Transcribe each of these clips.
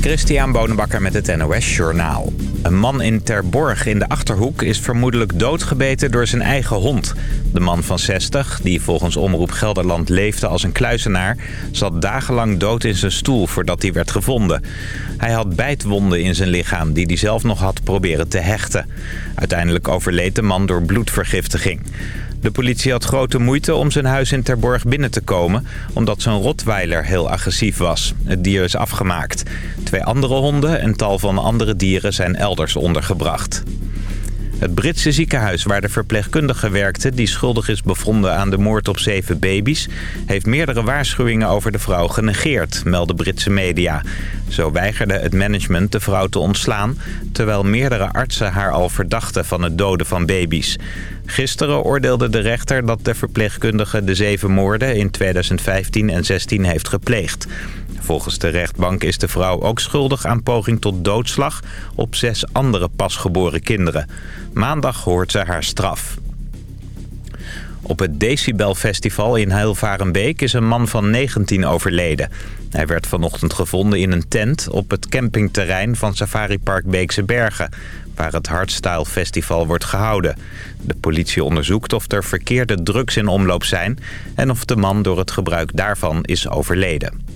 Christian Bonenbakker met het NOS Journaal. Een man in Terborg in de Achterhoek is vermoedelijk doodgebeten door zijn eigen hond. De man van 60, die volgens Omroep Gelderland leefde als een kluizenaar... zat dagenlang dood in zijn stoel voordat hij werd gevonden. Hij had bijtwonden in zijn lichaam die hij zelf nog had proberen te hechten. Uiteindelijk overleed de man door bloedvergiftiging. De politie had grote moeite om zijn huis in Terborg binnen te komen... omdat zijn rotweiler heel agressief was. Het dier is afgemaakt. Twee andere honden en tal van andere dieren zijn elders ondergebracht. Het Britse ziekenhuis waar de verpleegkundige werkte... die schuldig is bevonden aan de moord op zeven baby's... heeft meerdere waarschuwingen over de vrouw genegeerd, melden Britse media. Zo weigerde het management de vrouw te ontslaan... terwijl meerdere artsen haar al verdachten van het doden van baby's. Gisteren oordeelde de rechter dat de verpleegkundige de zeven moorden... in 2015 en 2016 heeft gepleegd. Volgens de rechtbank is de vrouw ook schuldig aan poging tot doodslag op zes andere pasgeboren kinderen. Maandag hoort ze haar straf. Op het Decibel Festival in Heilvarenbeek is een man van 19 overleden. Hij werd vanochtend gevonden in een tent op het campingterrein van Safari Park Beekse Bergen... waar het Hardstyle Festival wordt gehouden. De politie onderzoekt of er verkeerde drugs in omloop zijn... en of de man door het gebruik daarvan is overleden.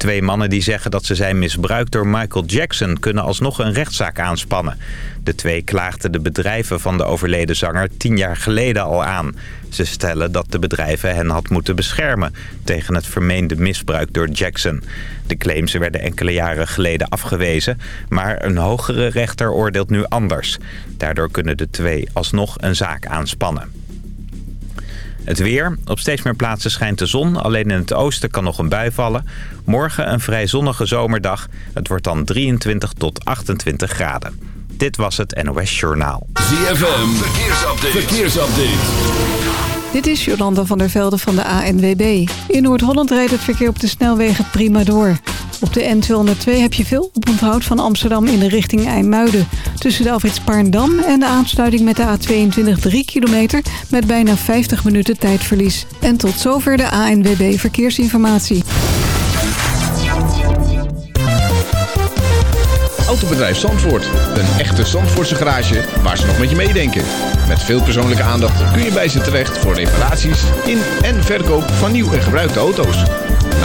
Twee mannen die zeggen dat ze zijn misbruikt door Michael Jackson... kunnen alsnog een rechtszaak aanspannen. De twee klaagden de bedrijven van de overleden zanger tien jaar geleden al aan. Ze stellen dat de bedrijven hen had moeten beschermen... tegen het vermeende misbruik door Jackson. De claims werden enkele jaren geleden afgewezen... maar een hogere rechter oordeelt nu anders. Daardoor kunnen de twee alsnog een zaak aanspannen. Het weer. Op steeds meer plaatsen schijnt de zon. Alleen in het oosten kan nog een bui vallen. Morgen een vrij zonnige zomerdag. Het wordt dan 23 tot 28 graden. Dit was het NOS Journaal. ZFM. Verkeersupdate. Verkeersupdate. Dit is Jolanda van der Velde van de ANWB. In Noord-Holland rijdt het verkeer op de snelwegen prima door. Op de N202 heb je veel oponthoud van Amsterdam in de richting IJmuiden. Tussen de Alfred Spaarndam en de aansluiting met de A22 3 kilometer... met bijna 50 minuten tijdverlies. En tot zover de ANWB Verkeersinformatie. Autobedrijf Zandvoort. Een echte Zandvoortse garage waar ze nog met je meedenken. Met veel persoonlijke aandacht kun je bij ze terecht voor reparaties in en verkoop van nieuw en gebruikte auto's.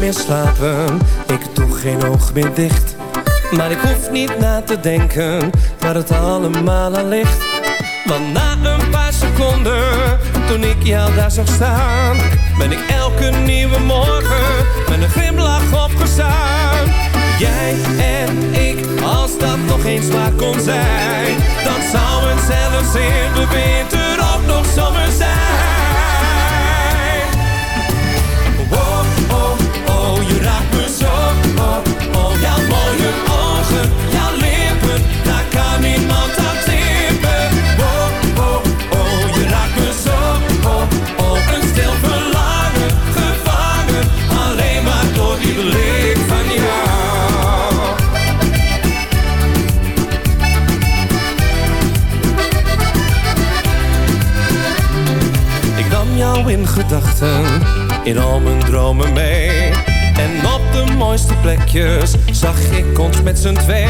Meer slapen, ik doe geen oog meer dicht. Maar ik hoef niet na te denken waar het allemaal aan ligt. Want na een paar seconden, toen ik jou daar zag staan, ben ik elke nieuwe morgen met een glimlach opgestaan. Jij en ik, als dat nog eens waar kon zijn, dan zou het zelfs in de winter met z'n twee.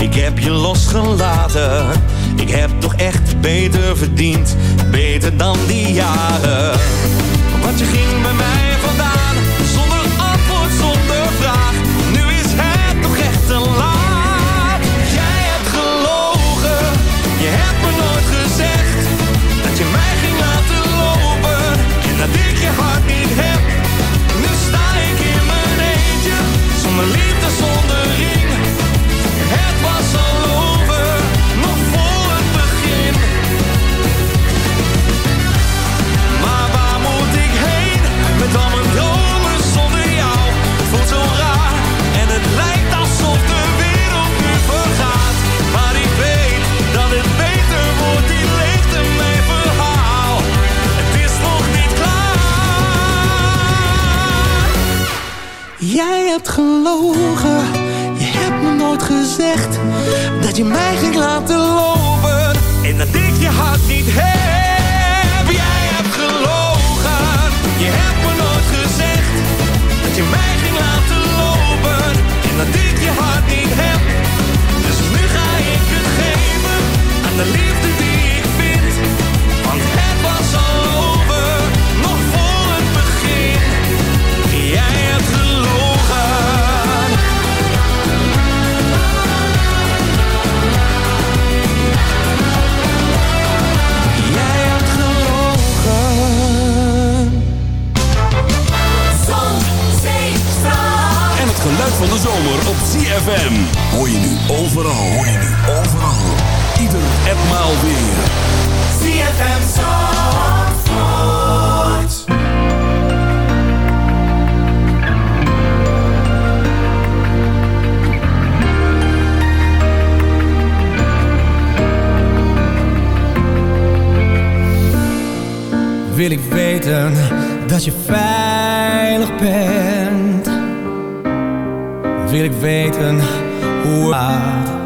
ik heb je losgelaten. Ik heb toch echt beter verdiend. Beter dan die jaren. wil ik weten dat je veilig bent. Wil ik weten hoe laat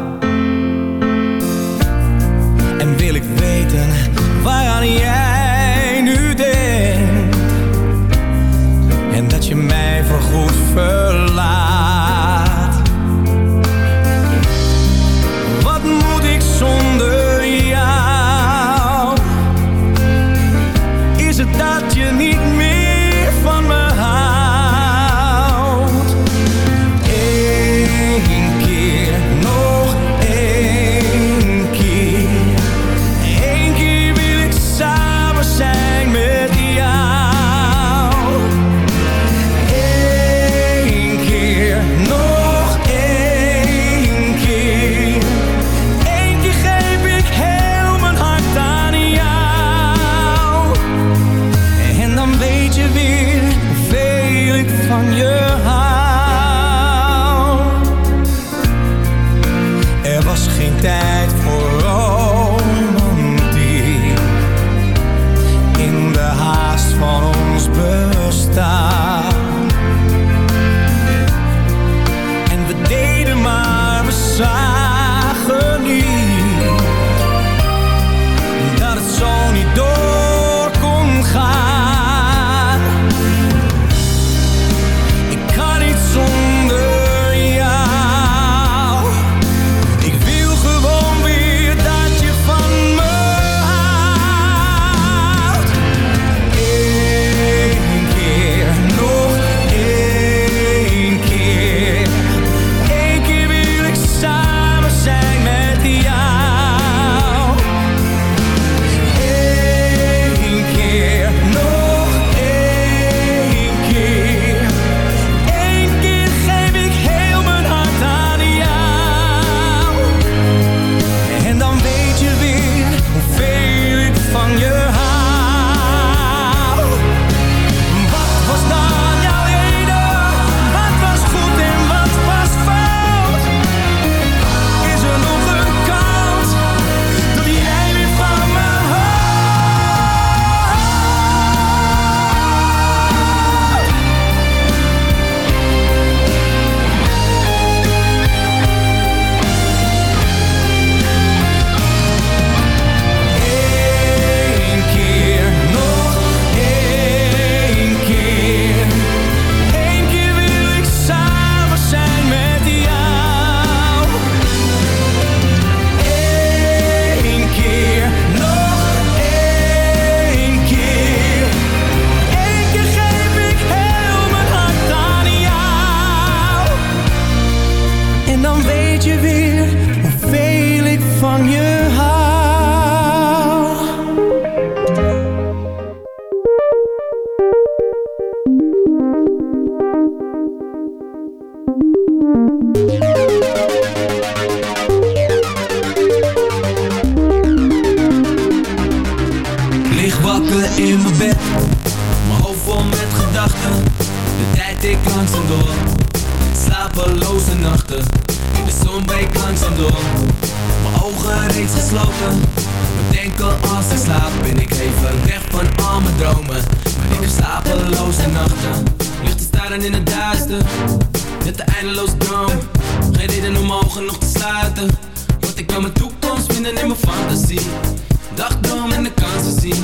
mijn ogen reeds gesloten. Bedenken als ik slaap, ben ik even weg van al mijn dromen. Maar ik heb slapeloze nachten, ligt te staren in het duister. Met de eindeloze droom, geen reden om mijn ogen nog te sluiten. Want ik kan mijn toekomst vinden in mijn fantasie. Dagdroom en de kansen zien.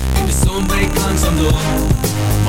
de zon breekt langzaam door.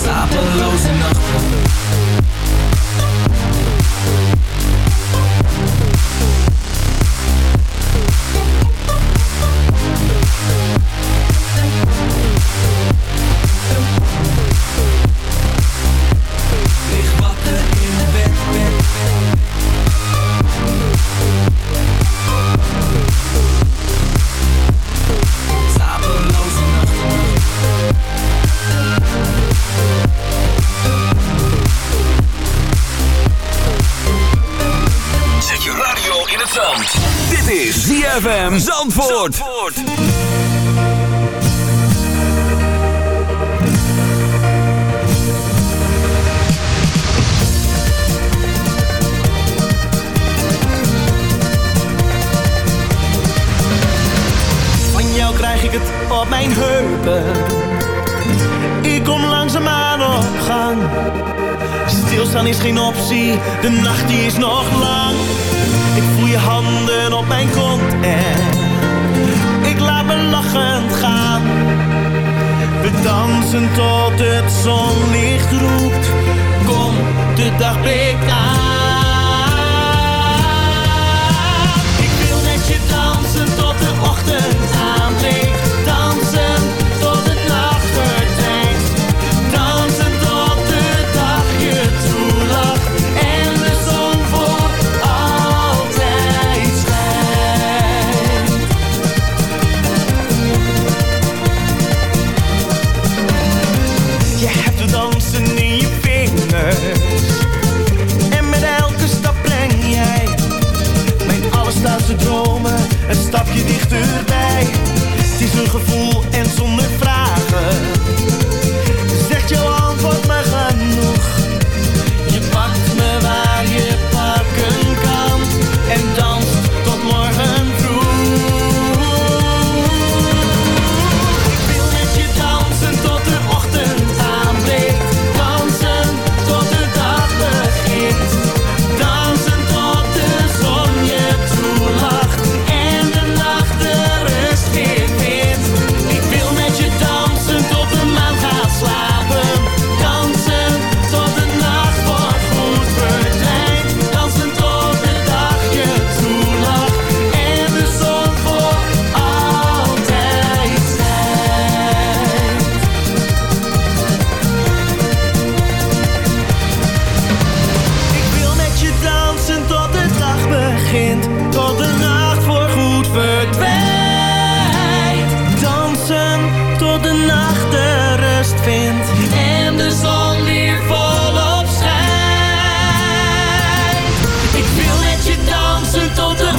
stop losing up. Zandvoort. Van jou krijg ik het op mijn heupen. Ik kom langzaamaan op gang. Stilstaan is geen optie, de nacht die is nog lang. Ik voel je handen op mijn kont en gaan. We dansen tot het zonlicht roept, kom de dag dagbreekt aan. Het is een gevoel en zonder vragen. Zegt jouw antwoord mij. de nacht de rust vindt en de zon weer volop schijnt. Ik wil met je dansen tot de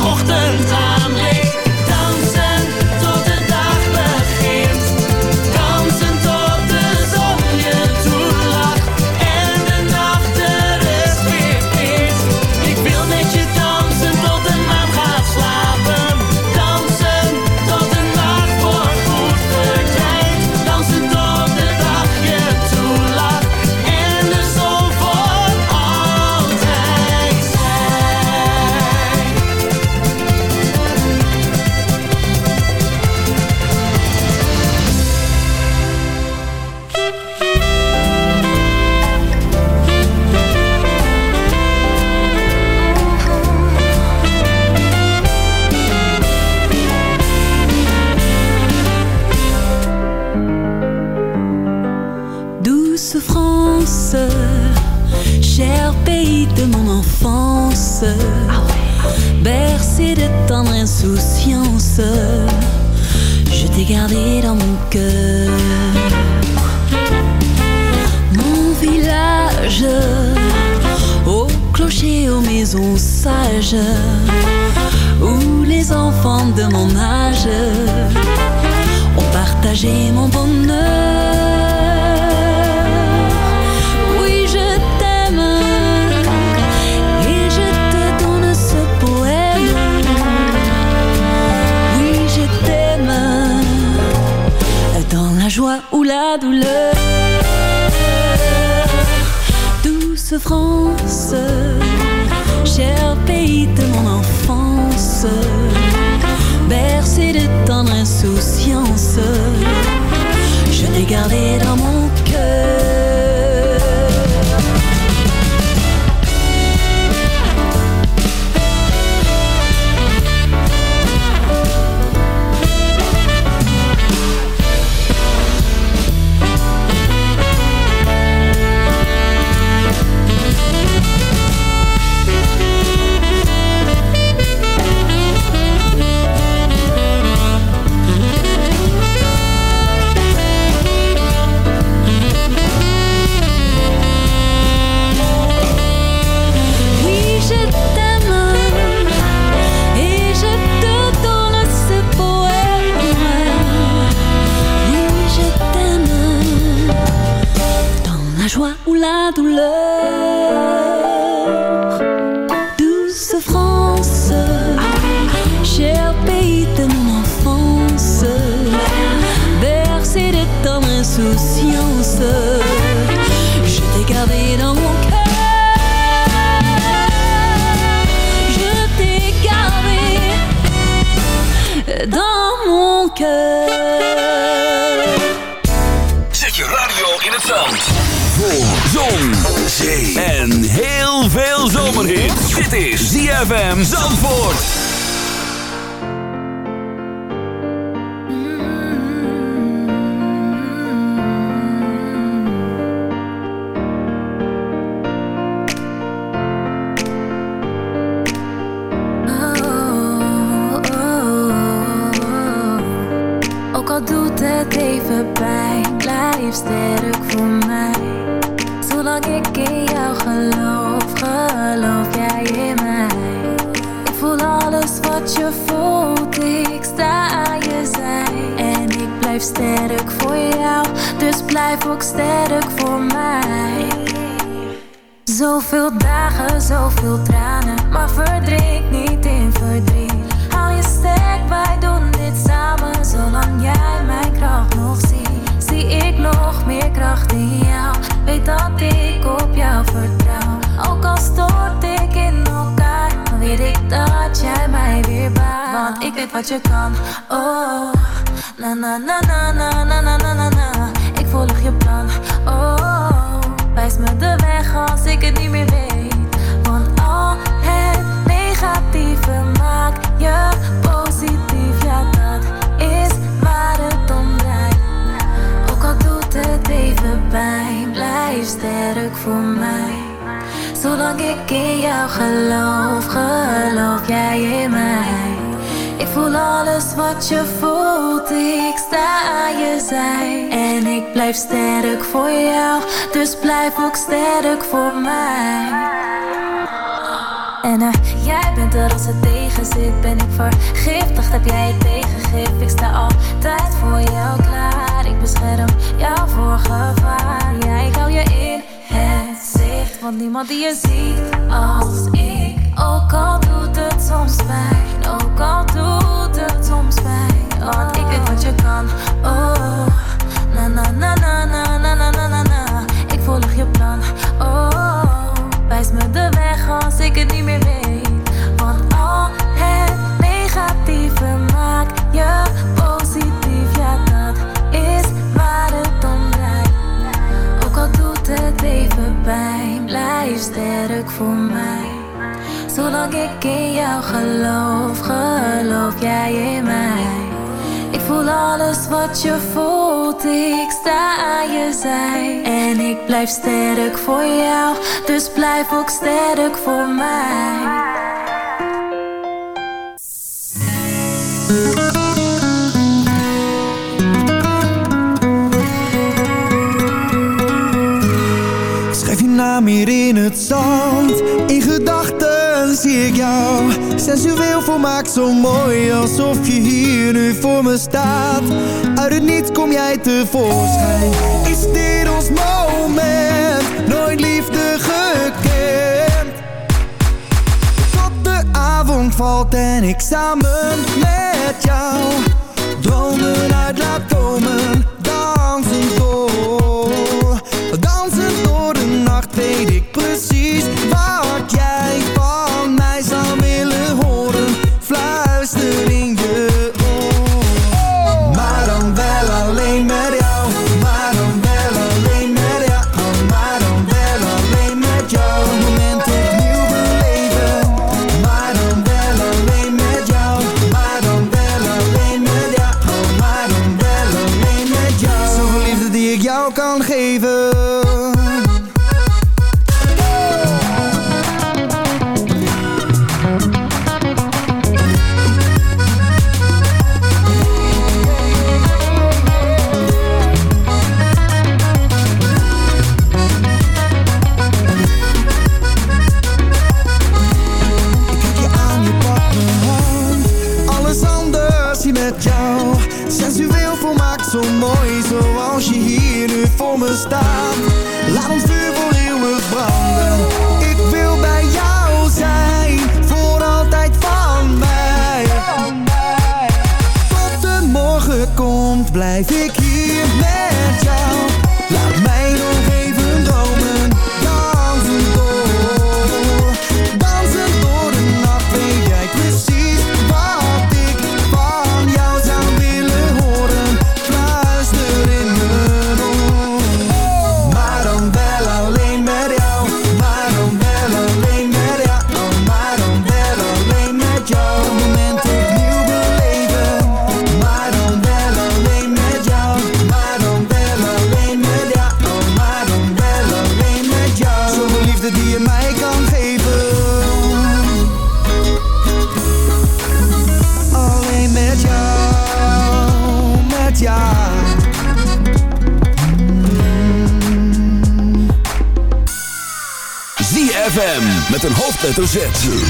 enfance, bercée de tendre insouciance, je l'ai gardé dans mon doet het even pijn, blijf sterk voor mij. Zolang ik in jou geloof, geloof jij in mij. Ik voel alles wat je voelt, ik sta aan je zij. En ik blijf sterk voor jou, dus blijf ook sterk voor mij. Zoveel dagen, zoveel tranen, maar verdrink niet in verdriet. Hou je sterk, wij doen samen, zolang jij mijn kracht nog ziet. Zie ik nog meer kracht in jou, weet dat ik op jou vertrouw. Ook al stort ik in elkaar, weet ik dat jij mij weer baart. Want ik weet wat je kan, oh. Na na na na na na na na na na. Ik volg je plan, oh. Wijs me de weg als ik het niet meer weet. Want al het negatieve maakt je blijf sterk voor mij. Zolang ik in jou geloof, geloof jij in mij. Ik voel alles wat je voelt, ik sta aan je zij. En ik blijf sterk voor jou, dus blijf ook sterk voor mij. En eh, jij bent er als het tegen zit, ben ik vergiftigd, heb jij het tegengif. Ik sta altijd voor jou klaar, bescherm jou voor gevaar. Hou je in het zicht, want niemand die je ziet als ik. Ook al doet het soms pijn, ook al doet het soms pijn. Want ik weet wat je kan, oh. Na na na na na na na na na na. Ik volg je plan, oh. Wijs me de weg als ik het niet meer weet. Blijf sterk voor mij. Zolang ik in jou geloof, geloof jij in mij. Ik voel alles wat je voelt, ik sta aan je zij. En ik blijf sterk voor jou, dus blijf ook sterk voor mij. Hier in het zand. In gedachten zie ik jou. Sensueel volmaakt zo mooi Alsof je hier nu voor me staat. Uit het niets kom jij tevoorschijn. Is dit ons moment? Nooit liefde gekend. Tot de avond valt en ik samen met jou. Dromen uit laat komen Dansen door hoofdletter.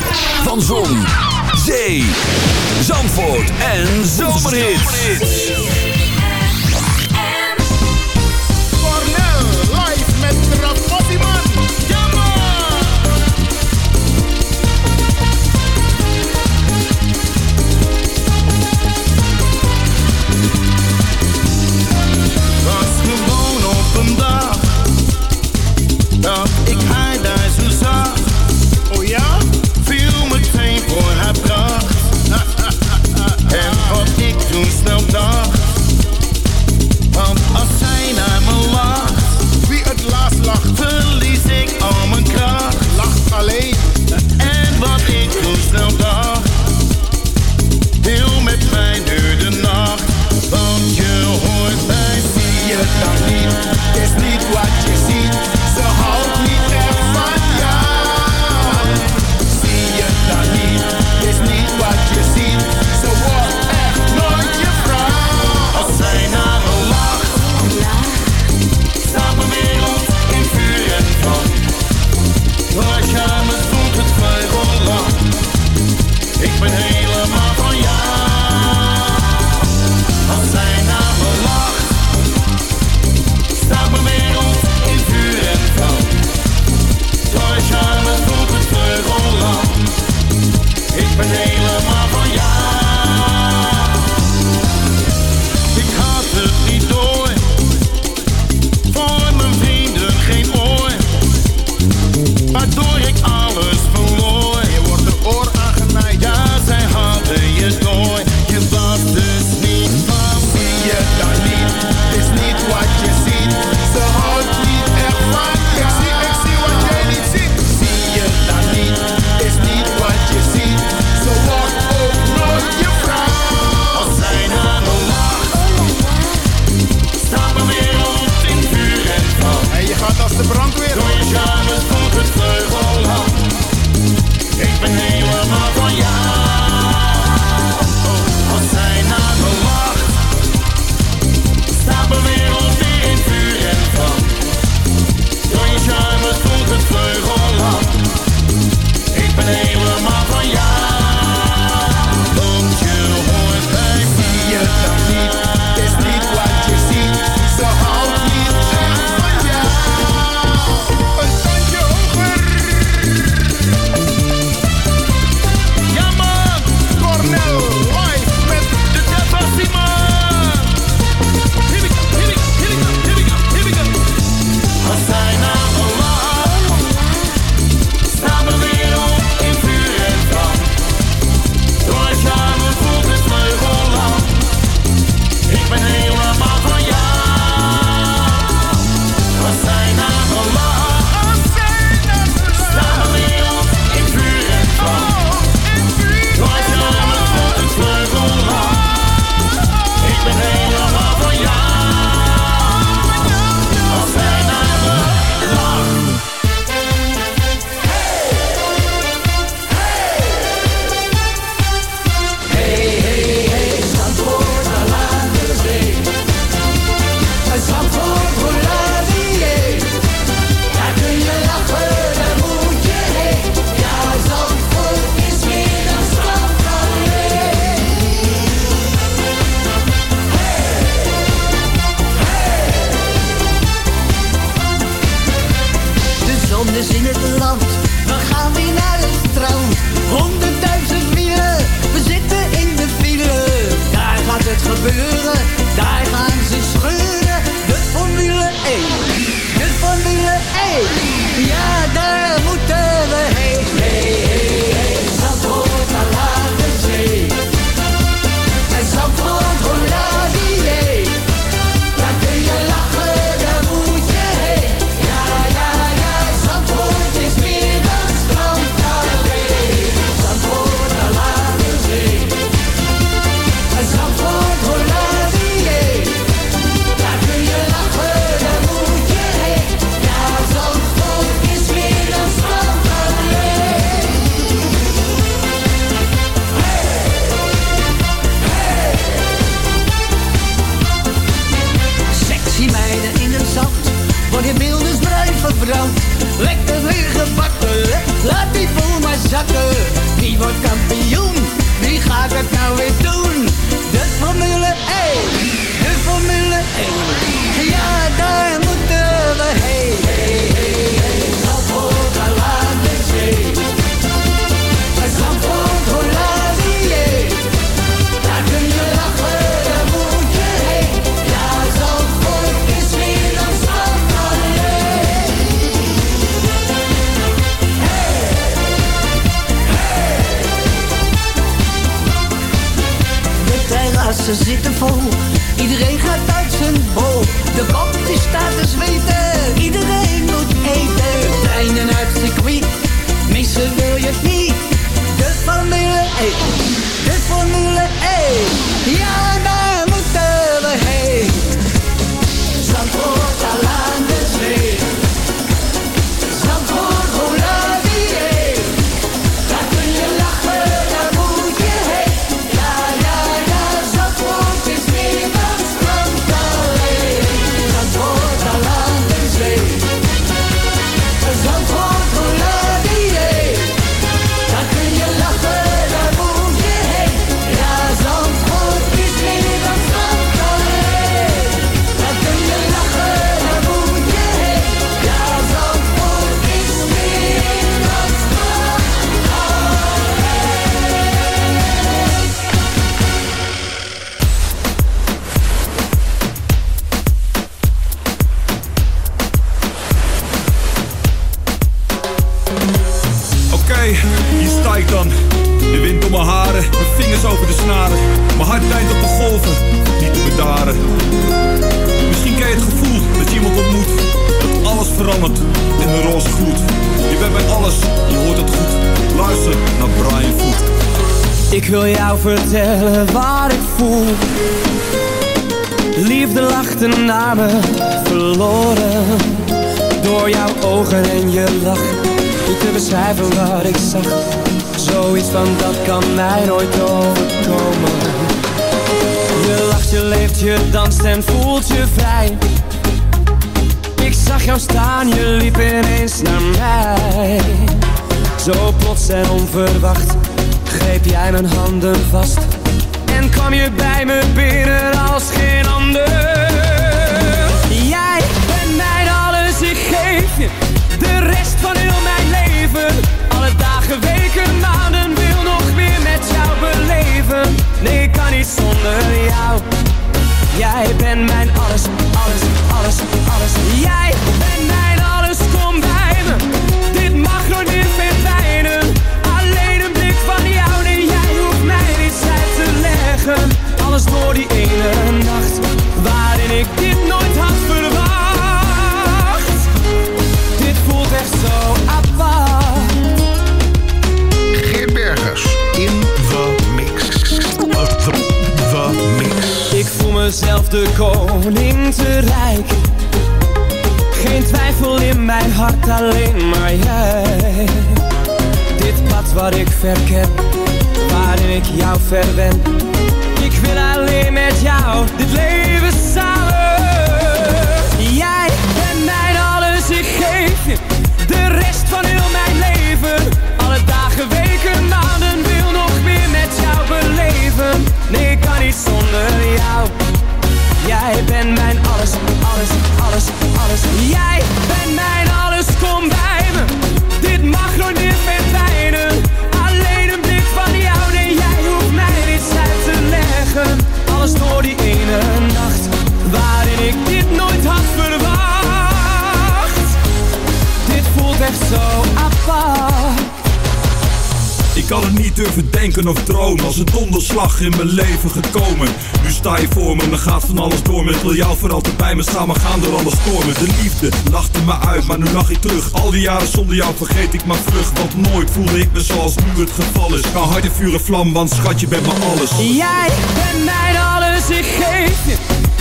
in mijn leven gekomen. Nu sta je voor me, dan gaat van alles door me. Wil jou vooral altijd bij me samen gaan door alle stormen. De liefde lachte me uit, maar nu lach ik terug. Al die jaren zonder jou vergeet ik mijn vlucht. Want nooit voelde ik me zoals nu het geval is. Kan harde vuren vlam, want schat, je bent mijn alles. Jij bent mijn alles, ik geef je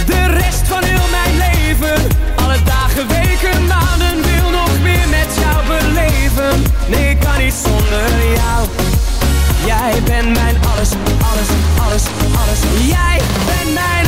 de rest van heel mijn leven. Alle dagen, weken, maanden, wil nog meer met jou beleven. Nee, ik kan niet zonder jou. Jij bent mijn alles, alles, alles, alles. Jij bent mijn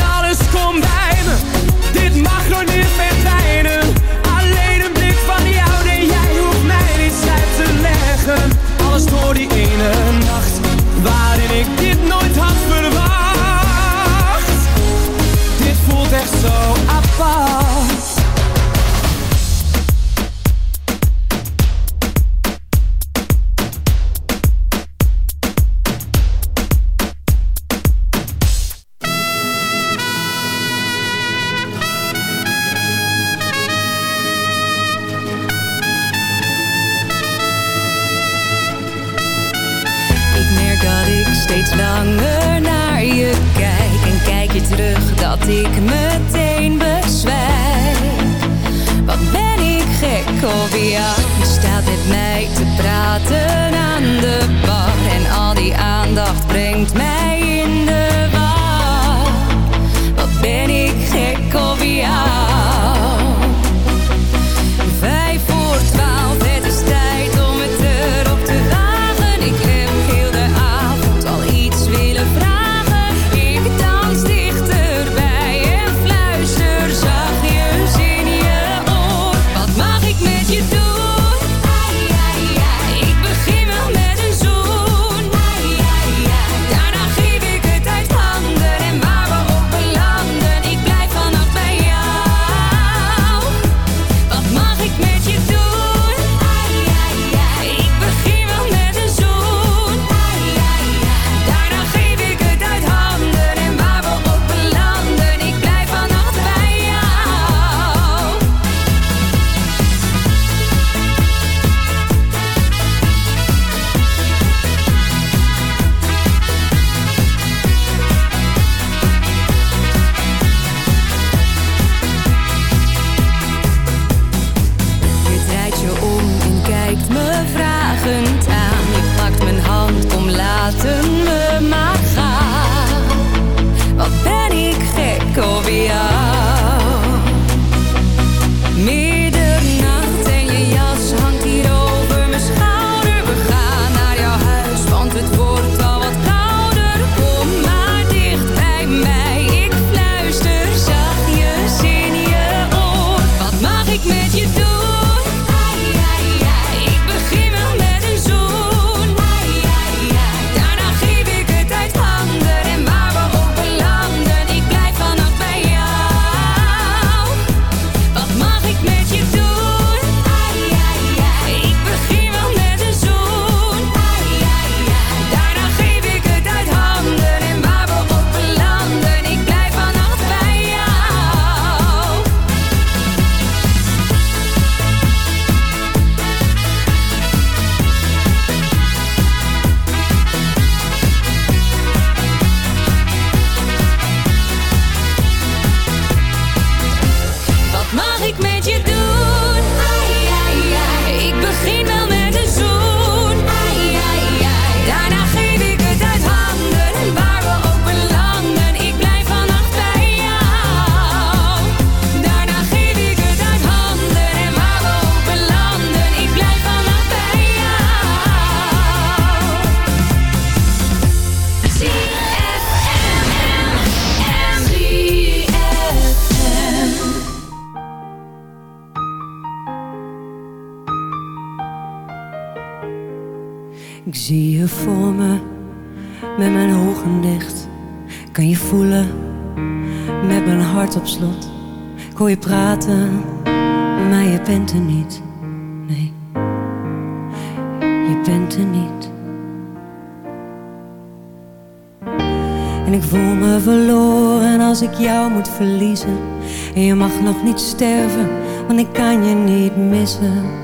Ik zie je voor me, met mijn ogen dicht. Kan je voelen, met mijn hart op slot. Ik hoor je praten, maar je bent er niet. Nee, je bent er niet. En ik voel me verloren als ik jou moet verliezen. En je mag nog niet sterven, want ik kan je niet missen.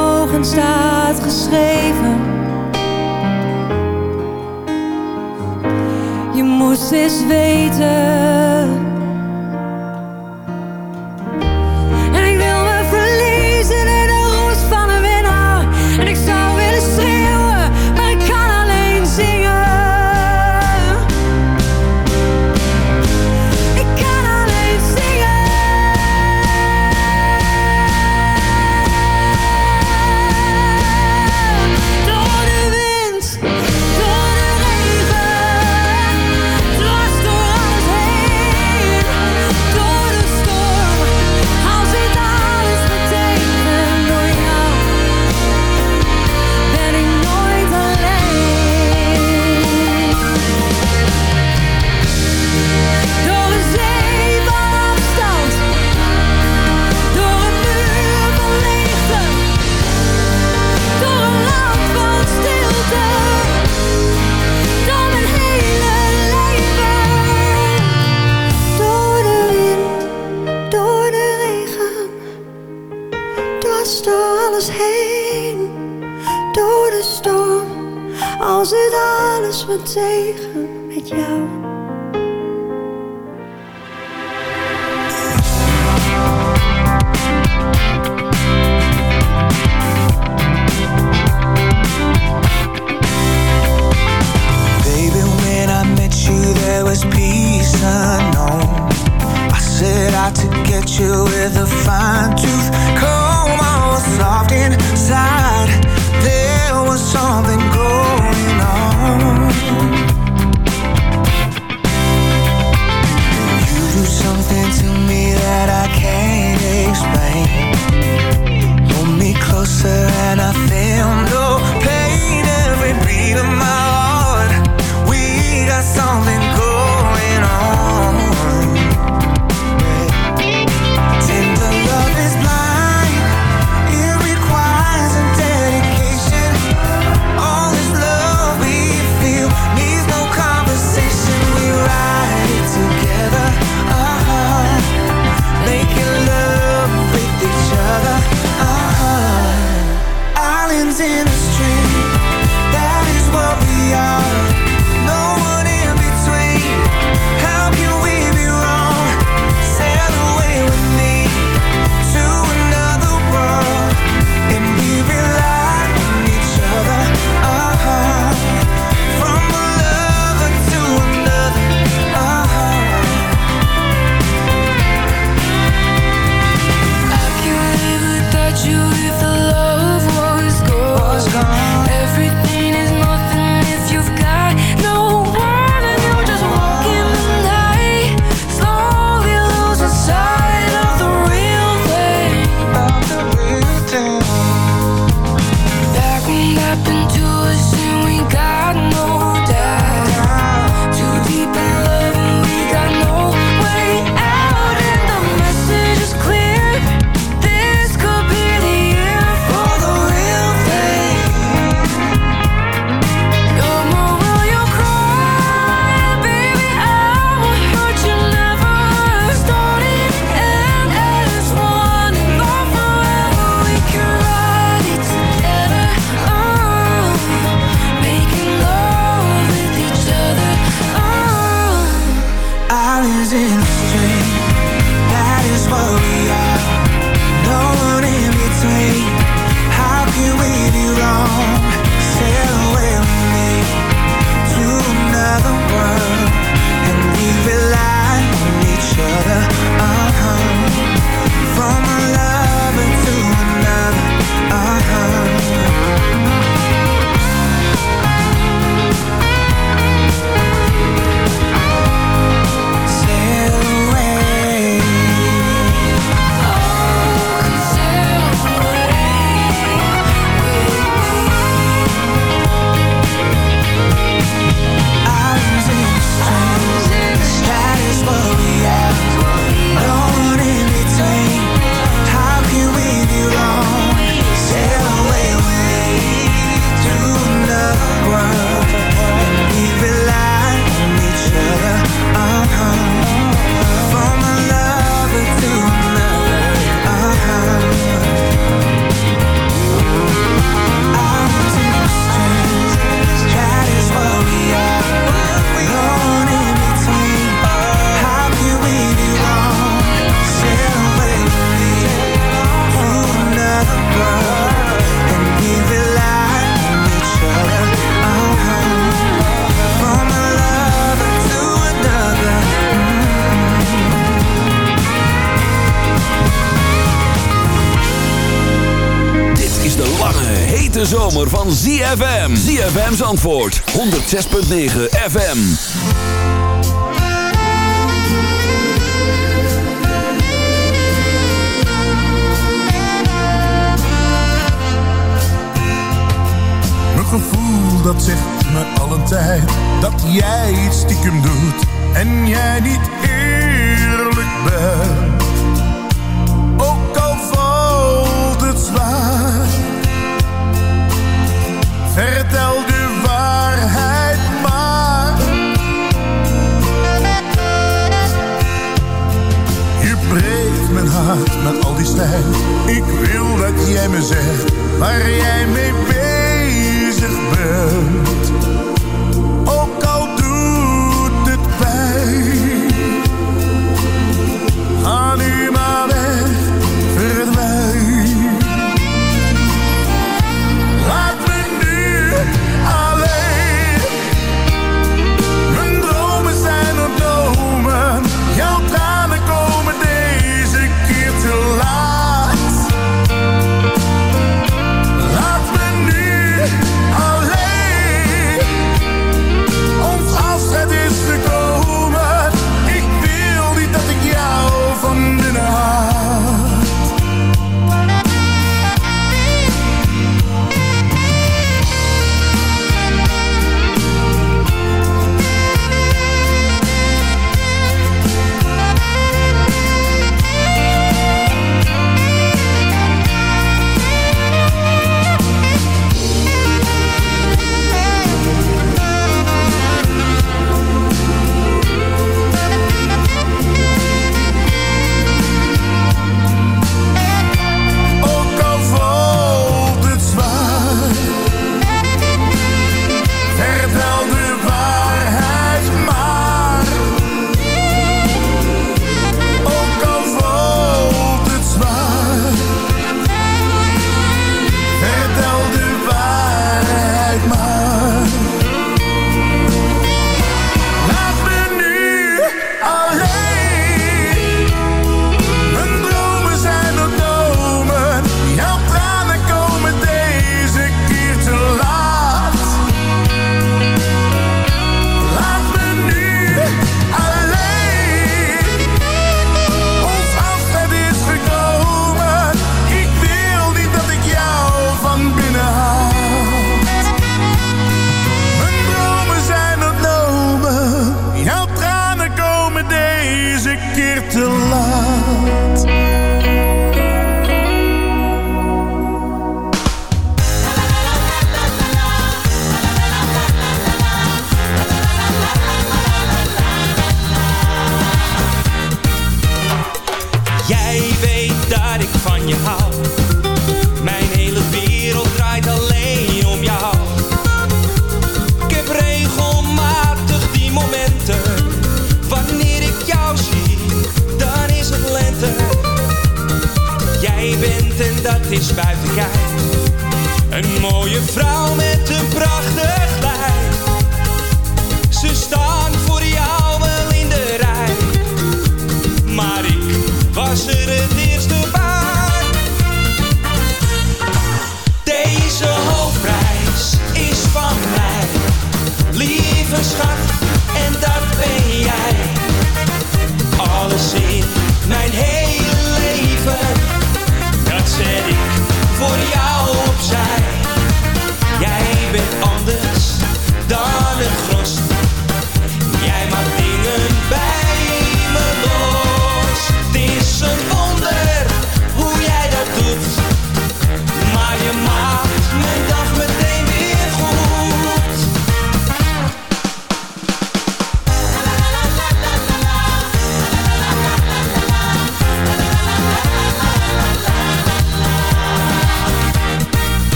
ogen staat geschreven. Je moest eens weten. ZFM's antwoord. 106.9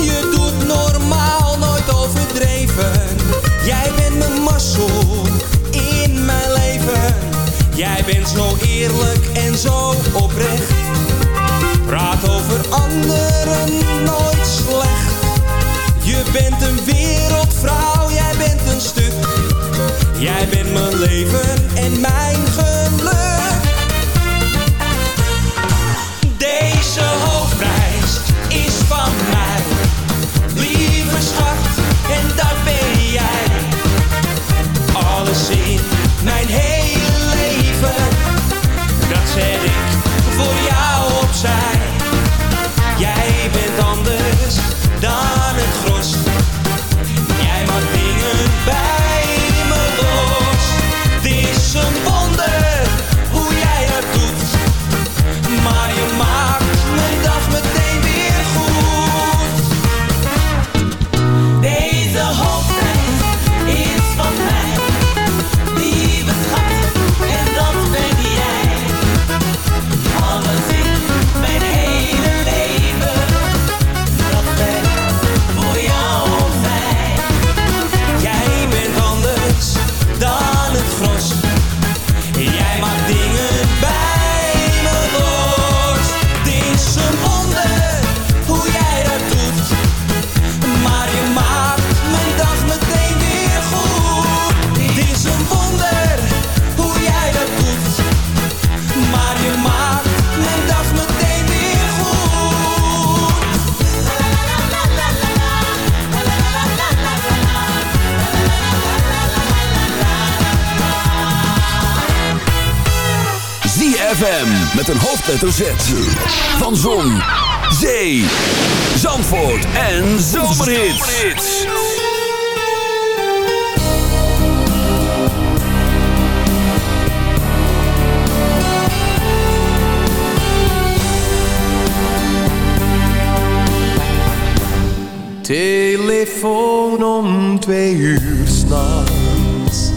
Je doet normaal, nooit overdreven. Jij bent mijn mazzel in mijn leven. Jij bent zo eerlijk en zo oprecht. Praat over anderen, nooit slecht. Je bent een wereldvrouw, jij bent een stuk. Jij bent mijn leven en mij. ZFM met een hoofdletter Z. Van Zon, Zee, Zandvoort en Zomerhits. Telefoon om twee uur s'nachts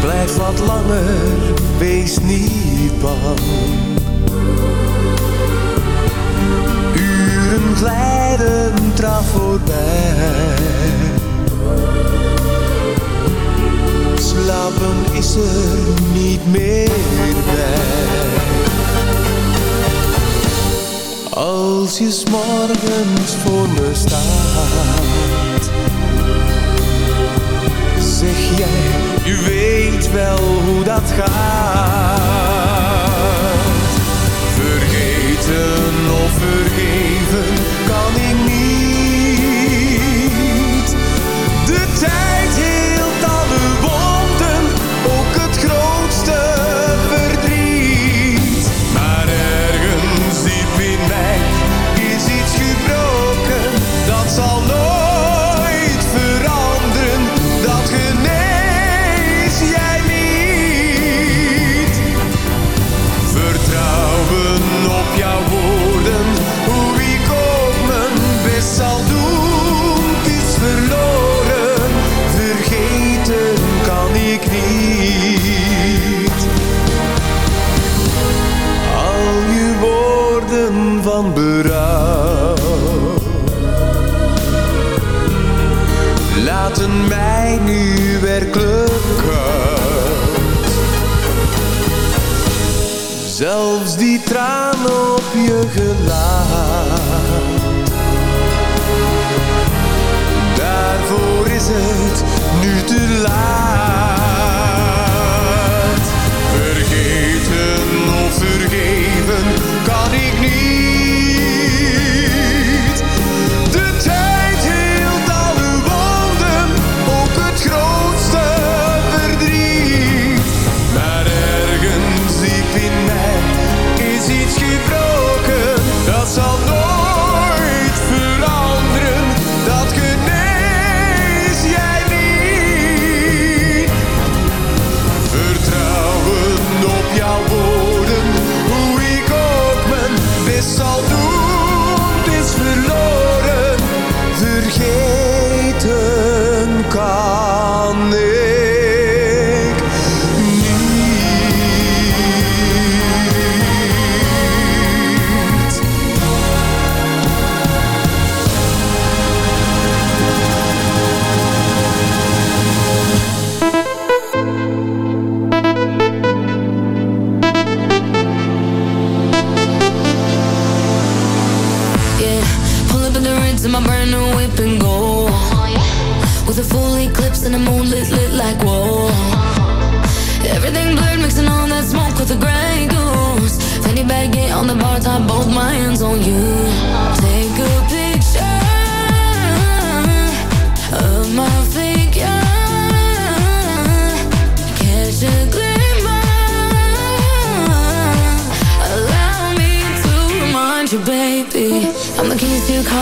Blijf wat langer, wees niet bang. Uren glijden traf voorbij. Slapen is er niet meer bij. Als je s morgens voor me staat, zeg jij je weet wel hoe dat gaat. van berouw. Laten mij nu werkelijk Zelfs die tranen op je gelaat.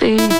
be.